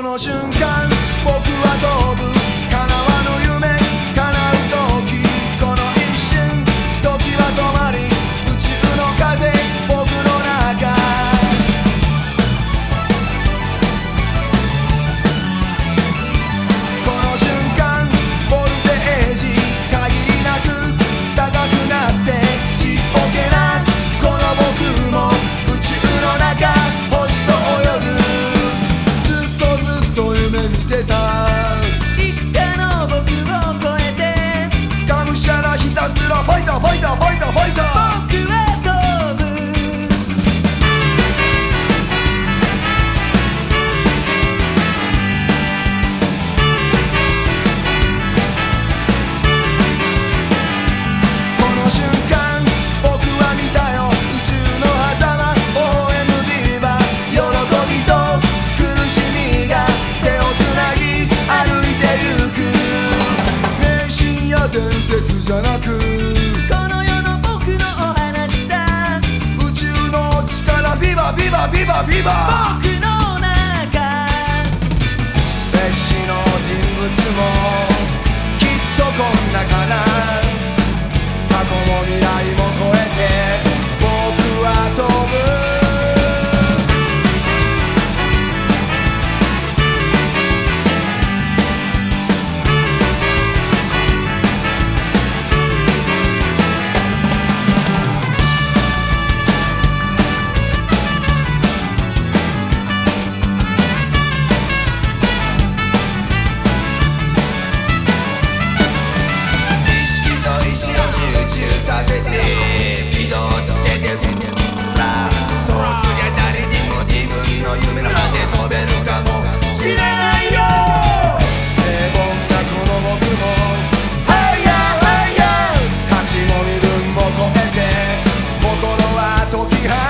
この瞬間伝説じゃなくこの世の僕のお話さ。宇宙の力ビバビバビバビバ。僕の walkie high.